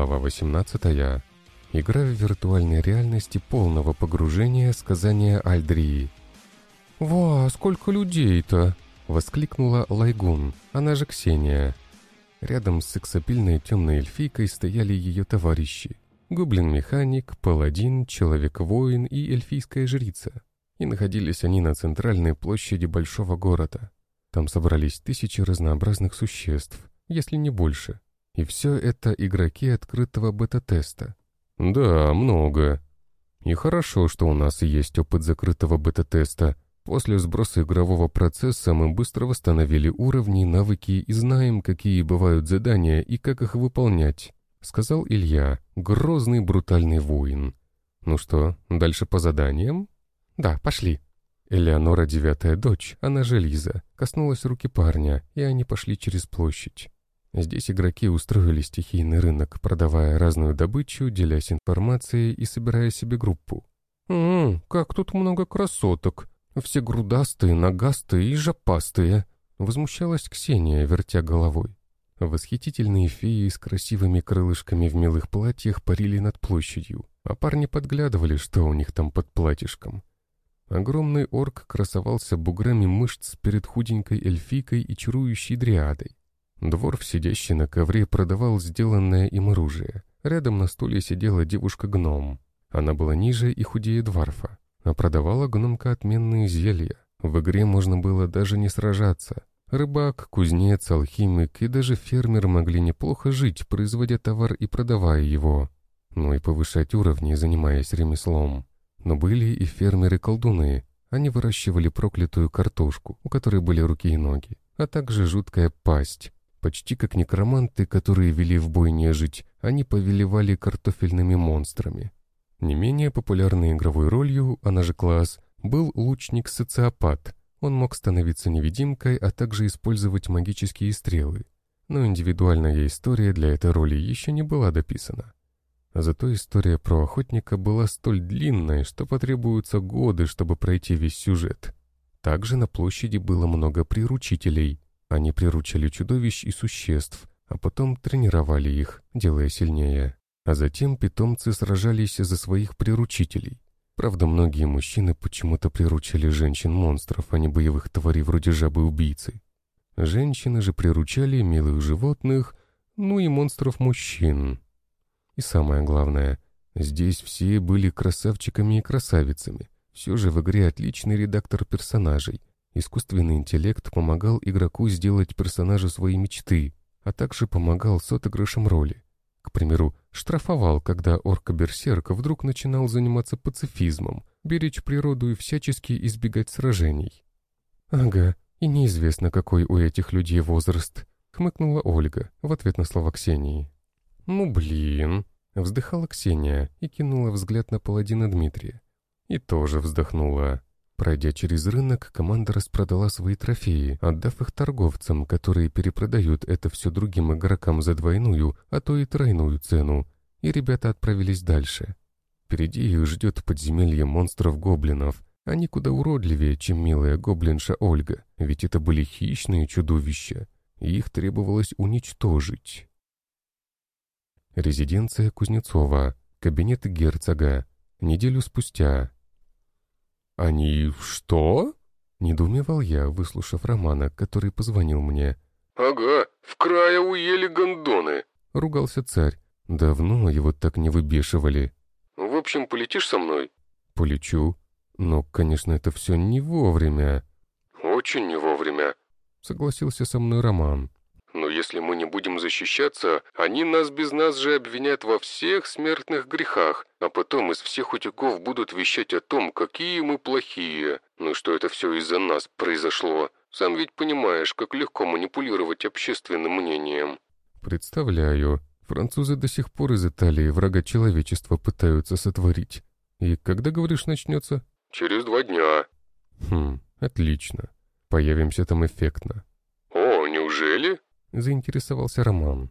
Глава 18. Игра в виртуальной реальности полного погружения сказания Альдрии. «Ва, сколько людей-то!» — воскликнула Лайгун, она же Ксения. Рядом с сексапильной темной эльфийкой стояли ее товарищи. Гоблин-механик, паладин, человек-воин и эльфийская жрица. И находились они на центральной площади большого города. Там собрались тысячи разнообразных существ, если не больше. И все это игроки открытого бета-теста. Да, много. И хорошо, что у нас есть опыт закрытого бета-теста. После сброса игрового процесса мы быстро восстановили уровни, навыки и знаем, какие бывают задания и как их выполнять, сказал Илья, грозный брутальный воин. Ну что, дальше по заданиям? Да, пошли. Элеонора, девятая дочь, она же Лиза, коснулась руки парня, и они пошли через площадь. Здесь игроки устроили стихийный рынок, продавая разную добычу, делясь информацией и собирая себе группу. «Ммм, как тут много красоток! Все грудастые, ногастые и жопастые!» Возмущалась Ксения, вертя головой. Восхитительные феи с красивыми крылышками в милых платьях парили над площадью, а парни подглядывали, что у них там под платьишком. Огромный орк красовался буграми мышц перед худенькой эльфийкой и чарующей дриадой. Дворф, сидящий на ковре, продавал сделанное им оружие. Рядом на стуле сидела девушка-гном. Она была ниже и худее Дварфа, а продавала гномка отменные зелья. В игре можно было даже не сражаться. Рыбак, кузнец, алхимик и даже фермер могли неплохо жить, производя товар и продавая его. Ну и повышать уровни, занимаясь ремеслом. Но были и фермеры-колдуны. Они выращивали проклятую картошку, у которой были руки и ноги, а также жуткая пасть, Почти как некроманты, которые вели в бой нежить, они повелевали картофельными монстрами. Не менее популярной игровой ролью, она же класс, был лучник-социопат. Он мог становиться невидимкой, а также использовать магические стрелы. Но индивидуальная история для этой роли еще не была дописана. Зато история про охотника была столь длинной, что потребуются годы, чтобы пройти весь сюжет. Также на площади было много приручителей, они приручали чудовищ и существ, а потом тренировали их, делая сильнее. А затем питомцы сражались за своих приручителей. Правда, многие мужчины почему-то приручали женщин-монстров, а не боевых тварей вроде жабы-убийцы. Женщины же приручали милых животных, ну и монстров-мужчин. И самое главное, здесь все были красавчиками и красавицами. Все же в игре отличный редактор персонажей, Искусственный интеллект помогал игроку сделать персонажа своей мечты, а также помогал с отыгрышем роли. К примеру, штрафовал, когда орка-берсерк вдруг начинал заниматься пацифизмом, беречь природу и всячески избегать сражений. «Ага, и неизвестно, какой у этих людей возраст», — хмыкнула Ольга в ответ на слова Ксении. «Ну блин», — вздыхала Ксения и кинула взгляд на паладина Дмитрия. И тоже вздохнула. Пройдя через рынок, команда распродала свои трофеи, отдав их торговцам, которые перепродают это все другим игрокам за двойную, а то и тройную цену, и ребята отправились дальше. Впереди их ждет подземелье монстров-гоблинов. Они куда уродливее, чем милая гоблинша Ольга, ведь это были хищные чудовища, и их требовалось уничтожить. Резиденция Кузнецова, кабинет герцога. Неделю спустя. «Они что?» — недоумевал я, выслушав Романа, который позвонил мне. «Ага, в крае уели гондоны», — ругался царь. Давно его так не выбешивали. «В общем, полетишь со мной?» «Полечу. Но, конечно, это все не вовремя». «Очень не вовремя», — согласился со мной Роман. Если мы не будем защищаться, они нас без нас же обвинят во всех смертных грехах, а потом из всех утюгов будут вещать о том, какие мы плохие, ну что это все из-за нас произошло. Сам ведь понимаешь, как легко манипулировать общественным мнением». «Представляю. Французы до сих пор из Италии врага человечества пытаются сотворить. И когда, говоришь, начнется?» «Через два дня». «Хм, отлично. Появимся там эффектно». «О, неужели?» — заинтересовался Роман.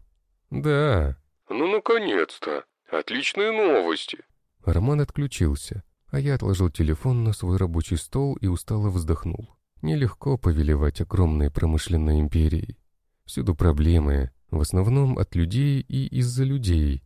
«Да». «Ну, наконец-то! Отличные новости!» Роман отключился, а я отложил телефон на свой рабочий стол и устало вздохнул. Нелегко повелевать огромной промышленной империей. Всюду проблемы, в основном от людей и из-за людей.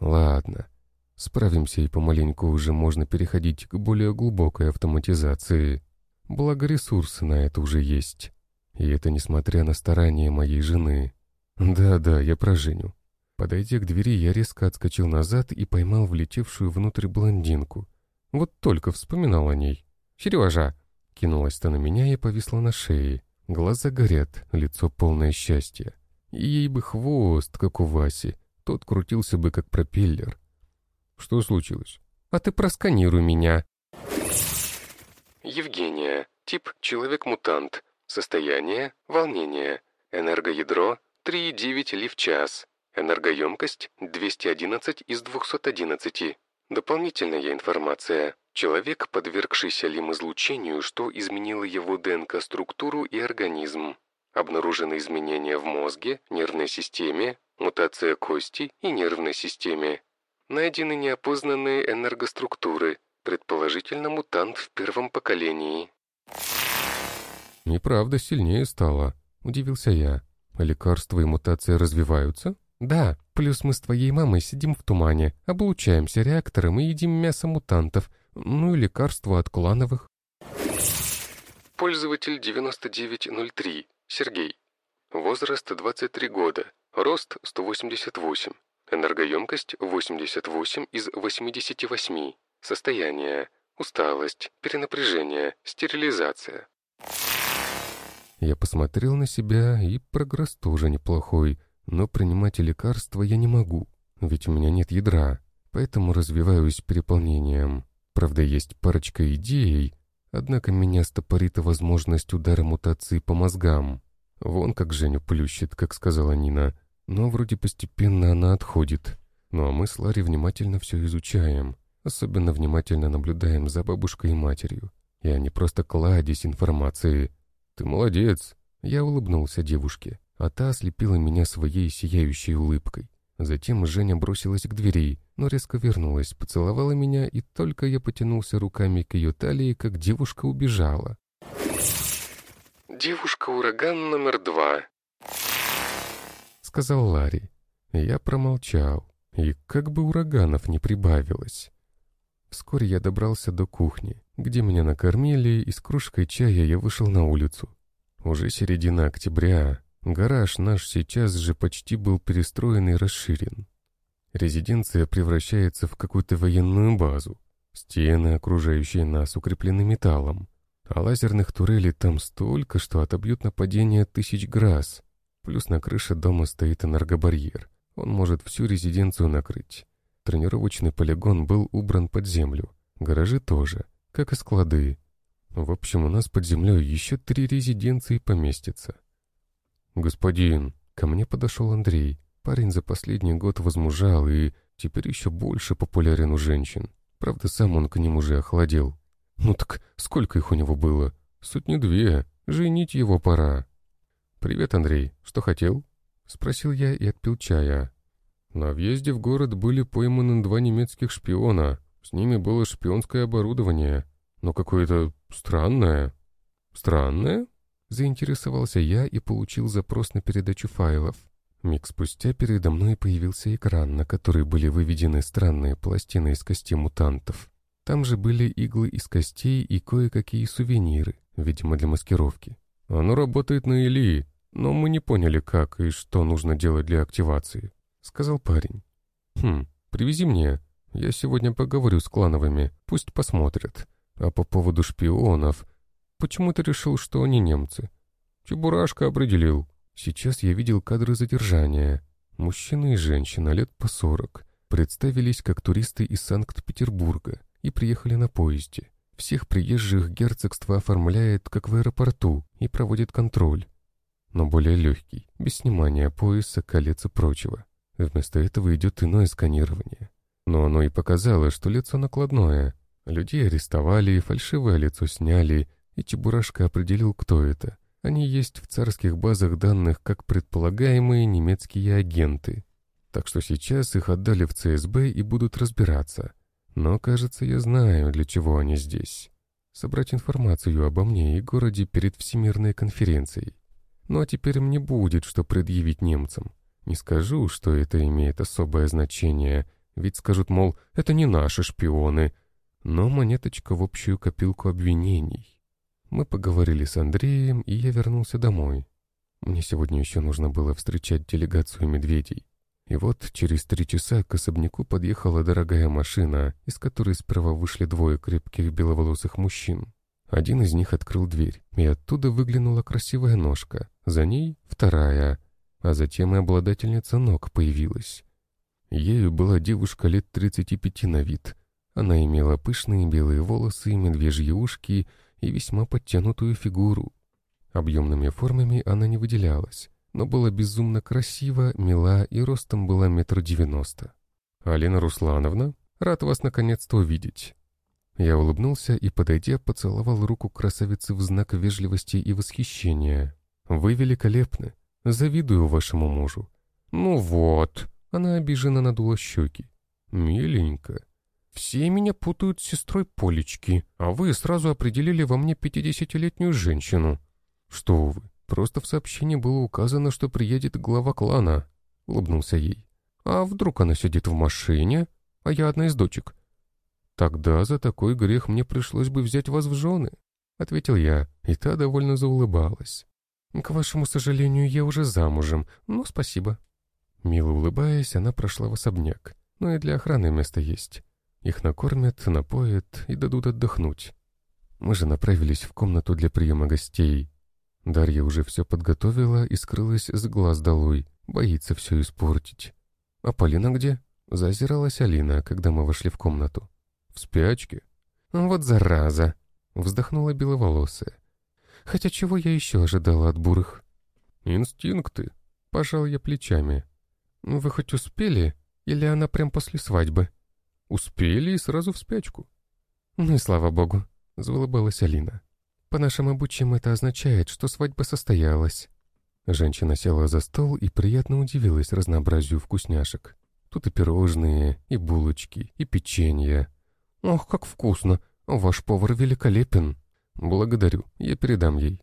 Ладно, справимся и помаленьку уже можно переходить к более глубокой автоматизации. Благо ресурсы на это уже есть. И это несмотря на старания моей жены. Да-да, я про Женю. Подойдя к двери, я резко отскочил назад и поймал влетевшую внутрь блондинку. Вот только вспоминал о ней. «Сережа!» Кинулась-то на меня и повисла на шее. Глаза горят, лицо полное счастья. И ей бы хвост, как у Васи. Тот крутился бы, как пропеллер. «Что случилось?» «А ты просканируй меня!» Евгения. Тип человек-мутант. Состояние – волнение. Энергоядро – 3,9 ли в час. Энергоемкость – 211 из 211. Дополнительная информация. Человек, подвергшийся лим-излучению, что изменило его ДНК-структуру и организм. Обнаружены изменения в мозге, нервной системе, мутация кости и нервной системе. Найдены неопознанные энергоструктуры, предположительно мутант в первом поколении. «Неправда сильнее стало», — удивился я. «Лекарства и мутации развиваются?» «Да, плюс мы с твоей мамой сидим в тумане, облучаемся реактором и едим мясо мутантов, ну и лекарства от клановых». Пользователь 9903, Сергей. Возраст 23 года, рост 188, энергоемкость 88 из 88, состояние, усталость, перенапряжение, стерилизация. Я посмотрел на себя, и прогресс тоже неплохой, но принимать лекарства я не могу, ведь у меня нет ядра, поэтому развиваюсь переполнением. Правда, есть парочка идей, однако меня стопорит возможность удара мутации по мозгам. Вон как Женю плющит, как сказала Нина, но вроде постепенно она отходит. Ну а мы с Ларри внимательно все изучаем, особенно внимательно наблюдаем за бабушкой и матерью. И они просто кладезь информации, «Ты молодец!» Я улыбнулся девушке, а та ослепила меня своей сияющей улыбкой. Затем Женя бросилась к двери, но резко вернулась, поцеловала меня, и только я потянулся руками к ее талии, как девушка убежала. «Девушка-ураган номер два», — сказал Ларри. Я промолчал, и как бы ураганов не прибавилось. Вскоре я добрался до кухни, где меня накормили, и с кружкой чая я вышел на улицу. Уже середина октября, гараж наш сейчас же почти был перестроен и расширен. Резиденция превращается в какую-то военную базу. Стены, окружающие нас, укреплены металлом. А лазерных турелей там столько, что отобьют нападение тысяч грас. Плюс на крыше дома стоит энергобарьер. Он может всю резиденцию накрыть. Тренировочный полигон был убран под землю. Гаражи тоже, как и склады. В общем, у нас под землей еще три резиденции поместятся. «Господин», — ко мне подошел Андрей. Парень за последний год возмужал и теперь еще больше популярен у женщин. Правда, сам он к ним уже охладел. Ну так сколько их у него было? Сотни-две. Женить его пора. «Привет, Андрей. Что хотел?» — спросил я и отпил чая. На въезде в город были пойманы два немецких шпиона. С ними было шпионское оборудование, но какое-то странное. Странное? Заинтересовался я и получил запрос на передачу файлов. Миг спустя передо мной появился экран, на который были выведены странные пластины из костей мутантов. Там же были иглы из костей и кое-какие сувениры, видимо, для маскировки. Оно работает на Илии, но мы не поняли, как и что нужно делать для активации. — сказал парень. «Хм, привези мне. Я сегодня поговорю с клановыми, пусть посмотрят. А по поводу шпионов... Почему ты решил, что они немцы?» «Чебурашка определил. Сейчас я видел кадры задержания. Мужчина и женщина лет по сорок. Представились как туристы из Санкт-Петербурга и приехали на поезде. Всех приезжих герцогство оформляет, как в аэропорту, и проводит контроль. Но более легкий, без снимания пояса, колец и прочего. Вместо этого идет иное сканирование. Но оно и показало, что лицо накладное. Людей арестовали, фальшивое лицо сняли, и Чебурашка определил, кто это. Они есть в царских базах данных как предполагаемые немецкие агенты. Так что сейчас их отдали в ЦСБ и будут разбираться. Но, кажется, я знаю, для чего они здесь. Собрать информацию обо мне и городе перед Всемирной конференцией. Ну а теперь мне будет, что предъявить немцам. Не скажу, что это имеет особое значение, ведь скажут, мол, это не наши шпионы. Но монеточка в общую копилку обвинений. Мы поговорили с Андреем, и я вернулся домой. Мне сегодня еще нужно было встречать делегацию медведей. И вот через три часа к особняку подъехала дорогая машина, из которой справа вышли двое крепких беловолосых мужчин. Один из них открыл дверь, и оттуда выглянула красивая ножка, за ней вторая, а затем и обладательница ног появилась. Ею была девушка лет 35 на вид. Она имела пышные белые волосы, медвежьи ушки и весьма подтянутую фигуру. Объемными формами она не выделялась, но была безумно красива, мила и ростом была метр девяносто. «Алина Руслановна, рад вас наконец-то увидеть». Я улыбнулся и, подойдя, поцеловал руку красавицы в знак вежливости и восхищения. «Вы великолепны. Завидую вашему мужу». «Ну вот», — она обиженно надула щеки. «Миленько. Все меня путают с сестрой Полечки, а вы сразу определили во мне пятидесятилетнюю женщину». «Что вы, Просто в сообщении было указано, что приедет глава клана», — улыбнулся ей. «А вдруг она сидит в машине, а я одна из дочек?» «Тогда за такой грех мне пришлось бы взять вас в жены», — ответил я, и та довольно заулыбалась. «К вашему сожалению, я уже замужем, но спасибо». Мило улыбаясь, она прошла в особняк, но и для охраны место есть. Их накормят, напоят и дадут отдохнуть. Мы же направились в комнату для приема гостей, Дарья уже все подготовила и скрылась с глаз долой, боится все испортить. «А Полина где?» — зазиралась Алина, когда мы вошли в комнату. «В спячке?» «Вот зараза!» — вздохнула беловолосая. «Хотя чего я еще ожидала от бурых?» «Инстинкты», — пожал я плечами. «Вы хоть успели? Или она прям после свадьбы?» «Успели и сразу в спячку». «Ну и слава богу», — заулыбалась Алина. По нашим обучим это означает, что свадьба состоялась». Женщина села за стол и приятно удивилась разнообразию вкусняшек. Тут и пирожные, и булочки, и печенье. «Ох, как вкусно! Ваш повар великолепен!» «Благодарю, я передам ей».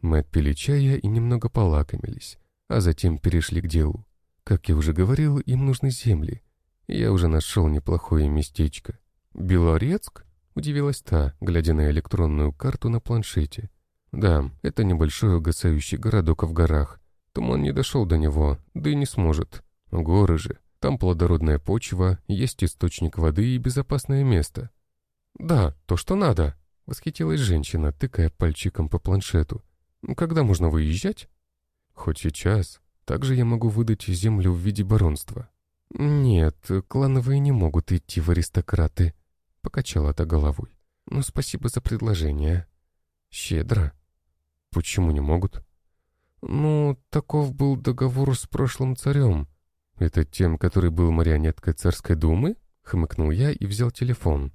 Мы отпили чая и немного полакомились, а затем перешли к делу. Как я уже говорил, им нужны земли. Я уже нашел неплохое местечко. «Белорецк?» Удивилась та, глядя на электронную карту на планшете. Да, это небольшой угасающий городок в горах. Туман не дошел до него, да и не сможет. Горы же. Там плодородная почва, есть источник воды и безопасное место. «Да, то, что надо», — восхитилась женщина, тыкая пальчиком по планшету. «Когда можно выезжать?» «Хоть сейчас. Также я могу выдать землю в виде баронства». «Нет, клановые не могут идти в аристократы», Покачала та головой. «Ну, спасибо за предложение. Щедро». «Почему не могут?» «Ну, таков был договор с прошлым царем. Это тем, который был марионеткой царской думы?» Хмыкнул я и взял телефон.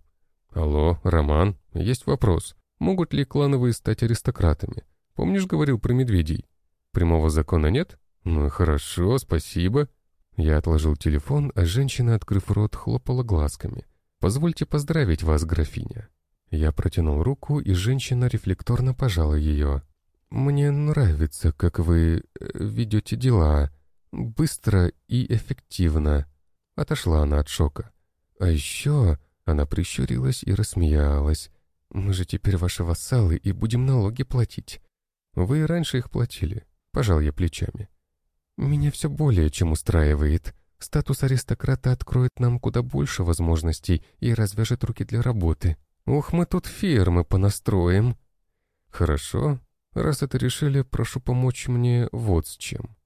«Алло, Роман, есть вопрос. Могут ли клановые стать аристократами? Помнишь, говорил про медведей? Прямого закона нет? Ну хорошо, спасибо». Я отложил телефон, а женщина, открыв рот, хлопала глазками. «Позвольте поздравить вас, графиня». Я протянул руку, и женщина рефлекторно пожала ее. «Мне нравится, как вы э, ведете дела. Быстро и эффективно». Отошла она от шока. «А еще...» Она прищурилась и рассмеялась. «Мы же теперь ваши вассалы и будем налоги платить. Вы и раньше их платили». Пожал я плечами. «Меня все более чем устраивает. Статус аристократа откроет нам куда больше возможностей и развяжет руки для работы. Ух, мы тут фермы понастроим. Хорошо. Раз это решили, прошу помочь мне вот с чем.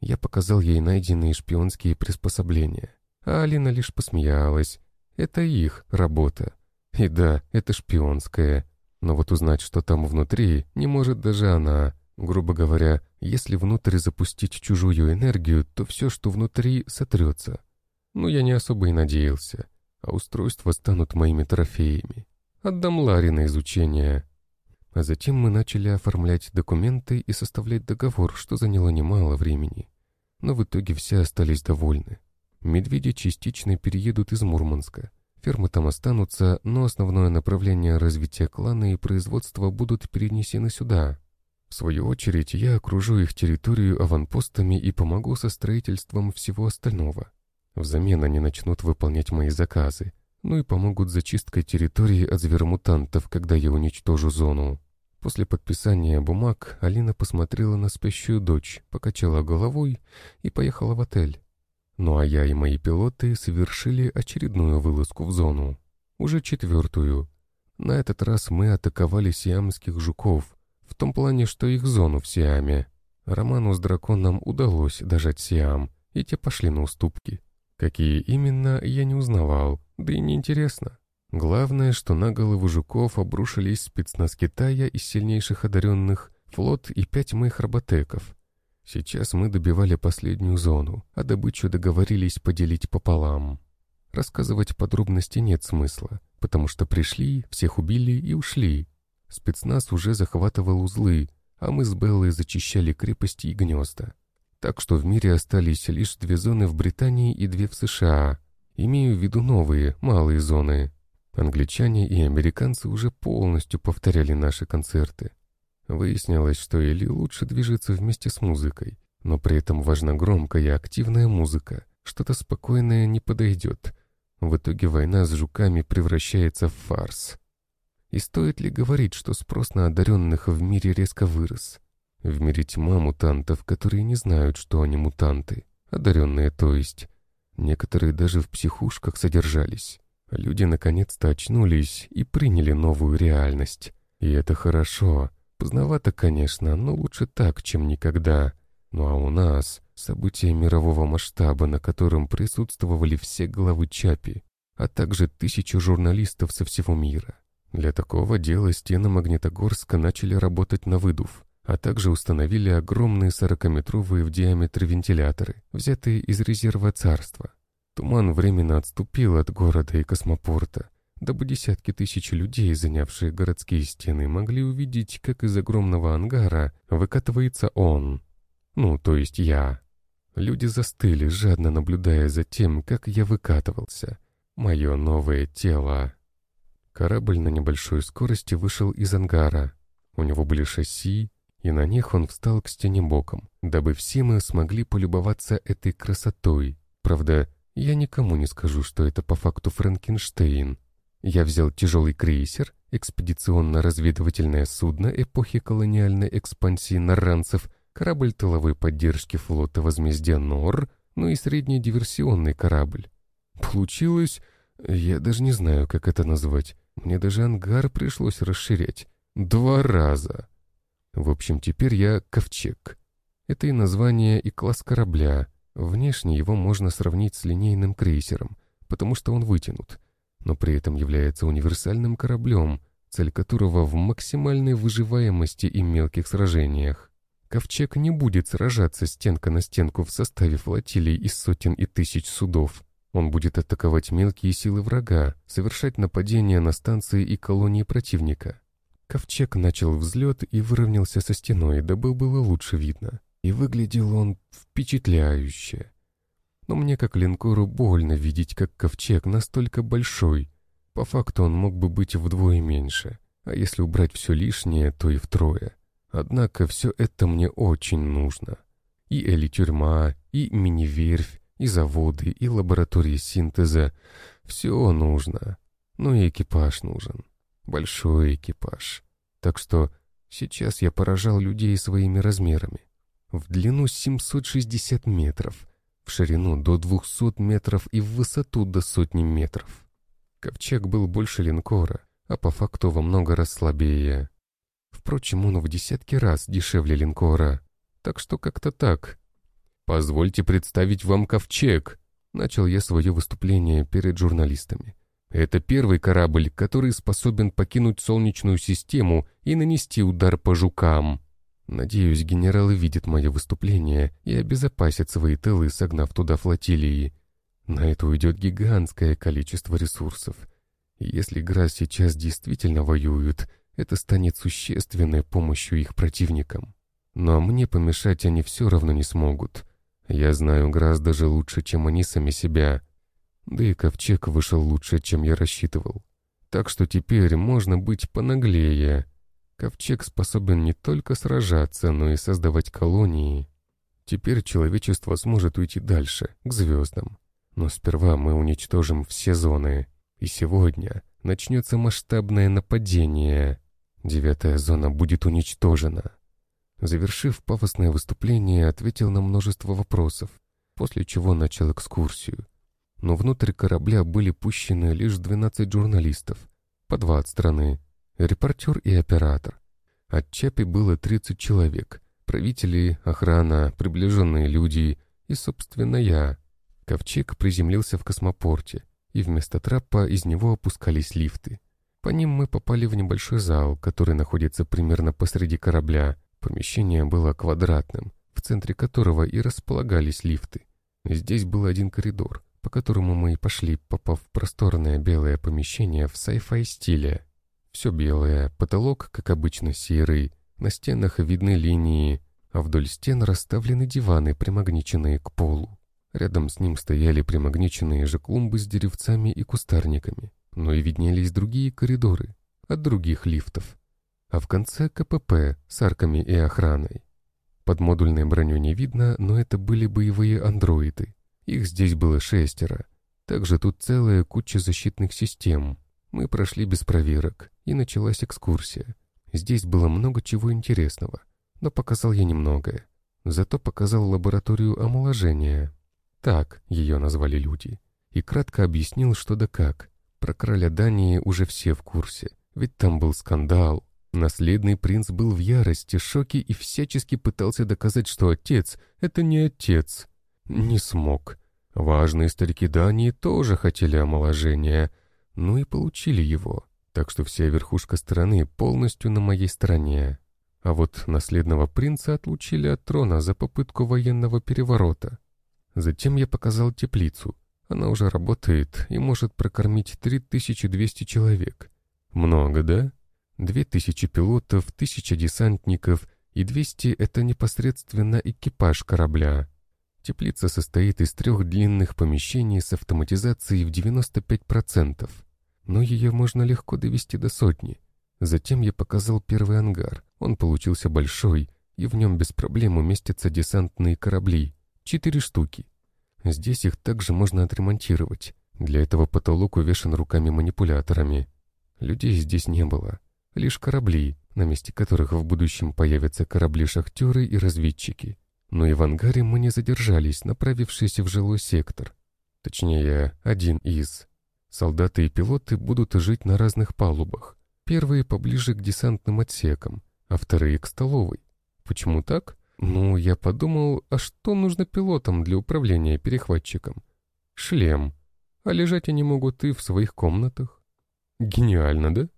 Я показал ей найденные шпионские приспособления. А Алина лишь посмеялась. Это их работа. И да, это шпионская. Но вот узнать, что там внутри, не может даже она. Грубо говоря, если внутрь запустить чужую энергию, то все, что внутри, сотрется. Но я не особо и надеялся, а устройства станут моими трофеями. Отдам Ларе на изучение. А затем мы начали оформлять документы и составлять договор, что заняло немало времени. Но в итоге все остались довольны. Медведи частично переедут из Мурманска. Фермы там останутся, но основное направление развития клана и производства будут перенесены сюда, в свою очередь, я окружу их территорию аванпостами и помогу со строительством всего остального. Взамен они начнут выполнять мои заказы, ну и помогут зачисткой территории от зверомутантов, когда я уничтожу зону. После подписания бумаг Алина посмотрела на спящую дочь, покачала головой и поехала в отель. Ну а я и мои пилоты совершили очередную вылазку в зону. Уже четвертую. На этот раз мы атаковали сиамских жуков, в том плане, что их зону в Сиаме. Роману с драконом удалось дожать Сиам, и те пошли на уступки. Какие именно, я не узнавал, да и не интересно. Главное, что на голову жуков обрушились спецназ Китая из сильнейших одаренных, флот и пять моих роботеков. Сейчас мы добивали последнюю зону, а добычу договорились поделить пополам. Рассказывать подробности нет смысла, потому что пришли, всех убили и ушли. Спецназ уже захватывал узлы, а мы с Беллой зачищали крепости и гнезда. Так что в мире остались лишь две зоны в Британии и две в США. Имею в виду новые, малые зоны. Англичане и американцы уже полностью повторяли наши концерты. Выяснилось, что Эли лучше движется вместе с музыкой, но при этом важна громкая, активная музыка. Что-то спокойное не подойдет. В итоге война с жуками превращается в фарс. И стоит ли говорить, что спрос на одаренных в мире резко вырос? В мире тьма мутантов, которые не знают, что они мутанты. Одаренные, то есть. Некоторые даже в психушках содержались. Люди наконец-то очнулись и приняли новую реальность. И это хорошо. Поздновато, конечно, но лучше так, чем никогда. Ну а у нас события мирового масштаба, на котором присутствовали все главы Чапи, а также тысячи журналистов со всего мира. Для такого дела стены Магнитогорска начали работать на выдув а также установили огромные сорокаметровые в диаметре вентиляторы, взятые из резерва царства. Туман временно отступил от города и космопорта, дабы десятки тысяч людей, занявшие городские стены, могли увидеть, как из огромного ангара выкатывается он. Ну, то есть я. Люди застыли, жадно наблюдая за тем, как я выкатывался. Мое новое тело. Корабль на небольшой скорости вышел из ангара. У него были шасси, и на них он встал к стене боком, дабы все мы смогли полюбоваться этой красотой. Правда, я никому не скажу, что это по факту Франкенштейн. Я взял тяжелый крейсер, экспедиционно-разведывательное судно эпохи колониальной экспансии наранцев, корабль тыловой поддержки флота возмездия Нор, ну и средний диверсионный корабль. Получилось... Я даже не знаю, как это назвать. Мне даже ангар пришлось расширять. Два раза. В общем, теперь я ковчег. Это и название, и класс корабля. Внешне его можно сравнить с линейным крейсером, потому что он вытянут, но при этом является универсальным кораблем, цель которого в максимальной выживаемости и мелких сражениях. Ковчег не будет сражаться стенка на стенку в составе флотилий из сотен и тысяч судов. Он будет атаковать мелкие силы врага, совершать нападения на станции и колонии противника. Ковчег начал взлет и выровнялся со стеной, дабы было лучше видно. И выглядел он впечатляюще. Но мне как линкору больно видеть, как ковчег настолько большой. По факту он мог бы быть вдвое меньше, а если убрать все лишнее, то и втрое. Однако все это мне очень нужно. И Эли-тюрьма, и мини-верфь, и заводы, и лаборатории синтеза. Все нужно. Ну и экипаж нужен. Большой экипаж. Так что сейчас я поражал людей своими размерами. В длину 760 метров, в ширину до 200 метров и в высоту до сотни метров. Ковчег был больше линкора, а по факту во много раз слабее. Впрочем, он в десятки раз дешевле линкора. Так что как-то так. «Позвольте представить вам ковчег», — начал я свое выступление перед журналистами. Это первый корабль, который способен покинуть Солнечную систему и нанести удар по жукам. Надеюсь, генералы видят мое выступление и обезопасят свои тылы, согнав туда флотилии. На это уйдет гигантское количество ресурсов. Если Грас сейчас действительно воюют, это станет существенной помощью их противникам. Но мне помешать они все равно не смогут. Я знаю Грас даже лучше, чем они сами себя. Да и ковчег вышел лучше, чем я рассчитывал. Так что теперь можно быть понаглее. Ковчег способен не только сражаться, но и создавать колонии. Теперь человечество сможет уйти дальше, к звездам. Но сперва мы уничтожим все зоны. И сегодня начнется масштабное нападение. Девятая зона будет уничтожена. Завершив пафосное выступление, ответил на множество вопросов, после чего начал экскурсию. Но внутрь корабля были пущены лишь 12 журналистов, по два от страны, репортер и оператор. От Чапи было 30 человек, правители, охрана, приближенные люди и, собственно, я. Ковчег приземлился в космопорте, и вместо трапа из него опускались лифты. По ним мы попали в небольшой зал, который находится примерно посреди корабля. Помещение было квадратным, в центре которого и располагались лифты. Здесь был один коридор, по которому мы и пошли, попав в просторное белое помещение в sci-fi стиле. Все белое, потолок, как обычно, серый, на стенах видны линии, а вдоль стен расставлены диваны, примагниченные к полу. Рядом с ним стояли примагниченные же клумбы с деревцами и кустарниками, но и виднелись другие коридоры от других лифтов. А в конце КПП с арками и охраной. Под модульной броней не видно, но это были боевые андроиды. Их здесь было шестеро. Также тут целая куча защитных систем. Мы прошли без проверок, и началась экскурсия. Здесь было много чего интересного, но показал я немногое. Зато показал лабораторию омоложения, так ее назвали люди. И кратко объяснил, что да как. Про короля Дании уже все в курсе. Ведь там был скандал. Наследный принц был в ярости, шоке и всячески пытался доказать, что отец — это не отец. Не смог. Важные старики Дании тоже хотели омоложения, ну и получили его. Так что вся верхушка страны полностью на моей стороне. А вот наследного принца отлучили от трона за попытку военного переворота. Затем я показал теплицу. Она уже работает и может прокормить 3200 человек. Много, да? 2000 пилотов, 1000 десантников и 200 — это непосредственно экипаж корабля. Теплица состоит из трех длинных помещений с автоматизацией в 95%, но ее можно легко довести до сотни. Затем я показал первый ангар. Он получился большой, и в нем без проблем уместятся десантные корабли. Четыре штуки. Здесь их также можно отремонтировать. Для этого потолок увешан руками-манипуляторами. Людей здесь не было. Лишь корабли, на месте которых в будущем появятся корабли-шахтеры и разведчики. Но и в ангаре мы не задержались, направившись в жилой сектор. Точнее, один из. Солдаты и пилоты будут жить на разных палубах. Первые поближе к десантным отсекам, а вторые к столовой. Почему так? Ну, я подумал, а что нужно пилотам для управления перехватчиком? Шлем. А лежать они могут и в своих комнатах. Гениально, да?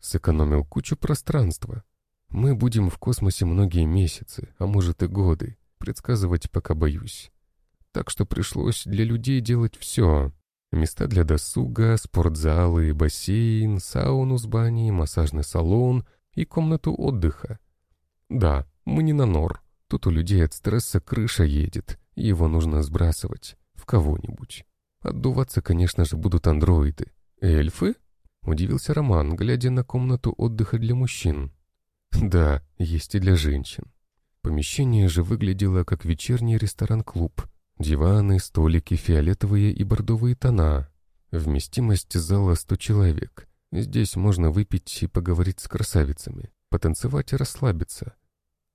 Сэкономил кучу пространства. Мы будем в космосе многие месяцы, а может и годы. Предсказывать пока боюсь. Так что пришлось для людей делать все. Места для досуга, спортзалы, бассейн, сауну с баней, массажный салон и комнату отдыха. Да, мы не на нор. Тут у людей от стресса крыша едет, и его нужно сбрасывать в кого-нибудь. Отдуваться, конечно же, будут андроиды. Эльфы? Удивился Роман, глядя на комнату отдыха для мужчин. Да, есть и для женщин. Помещение же выглядело как вечерний ресторан-клуб. Диваны, столики, фиолетовые и бордовые тона. Вместимость зала 100 человек. Здесь можно выпить и поговорить с красавицами, потанцевать и расслабиться.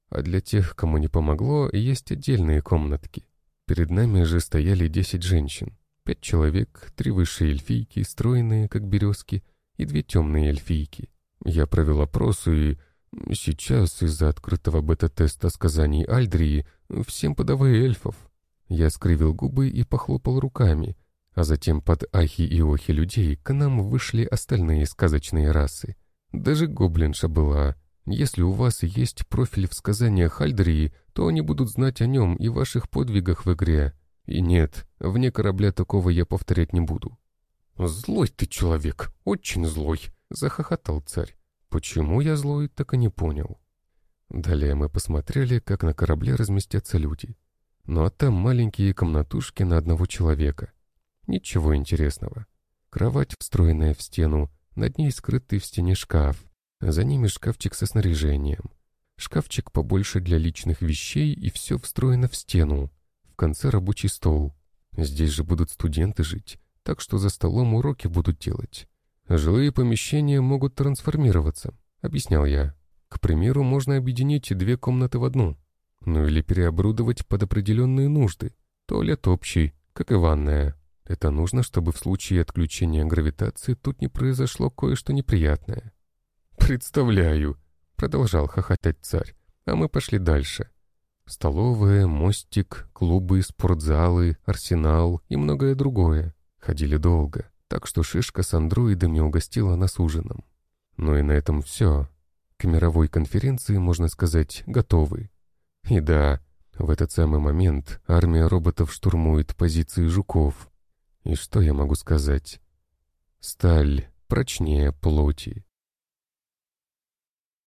А для тех, кому не помогло, есть отдельные комнатки. Перед нами же стояли десять женщин. Пять человек, три высшие эльфийки, стройные, как березки, и две темные эльфийки. Я провел опрос, и сейчас из-за открытого бета-теста сказаний Альдрии всем подавай эльфов. Я скривил губы и похлопал руками, а затем под ахи и охи людей к нам вышли остальные сказочные расы. Даже гоблинша была, если у вас есть профиль в сказаниях Хальдрии, то они будут знать о нем и ваших подвигах в игре. И нет, вне корабля такого я повторять не буду». «Злой ты человек, очень злой», — захохотал царь. Почему я злой, так и не понял. Далее мы посмотрели, как на корабле разместятся люди. Ну а там маленькие комнатушки на одного человека. Ничего интересного. Кровать, встроенная в стену, над ней скрытый в стене шкаф, за ними шкафчик со снаряжением. Шкафчик побольше для личных вещей и все встроено в стену. В конце рабочий стол. Здесь же будут студенты жить, так что за столом уроки будут делать. Жилые помещения могут трансформироваться, объяснял я. К примеру, можно объединить две комнаты в одну. Ну или переоборудовать под определенные нужды. Туалет общий, как и ванная. Это нужно, чтобы в случае отключения гравитации тут не произошло кое-что неприятное. «Представляю!» — продолжал хохотать царь, а мы пошли дальше. Столовая, мостик, клубы, спортзалы, арсенал и многое другое. Ходили долго, так что шишка с андроидами угостила нас ужином. Но и на этом все. К мировой конференции, можно сказать, готовы. И да, в этот самый момент армия роботов штурмует позиции жуков. И что я могу сказать? Сталь прочнее плоти.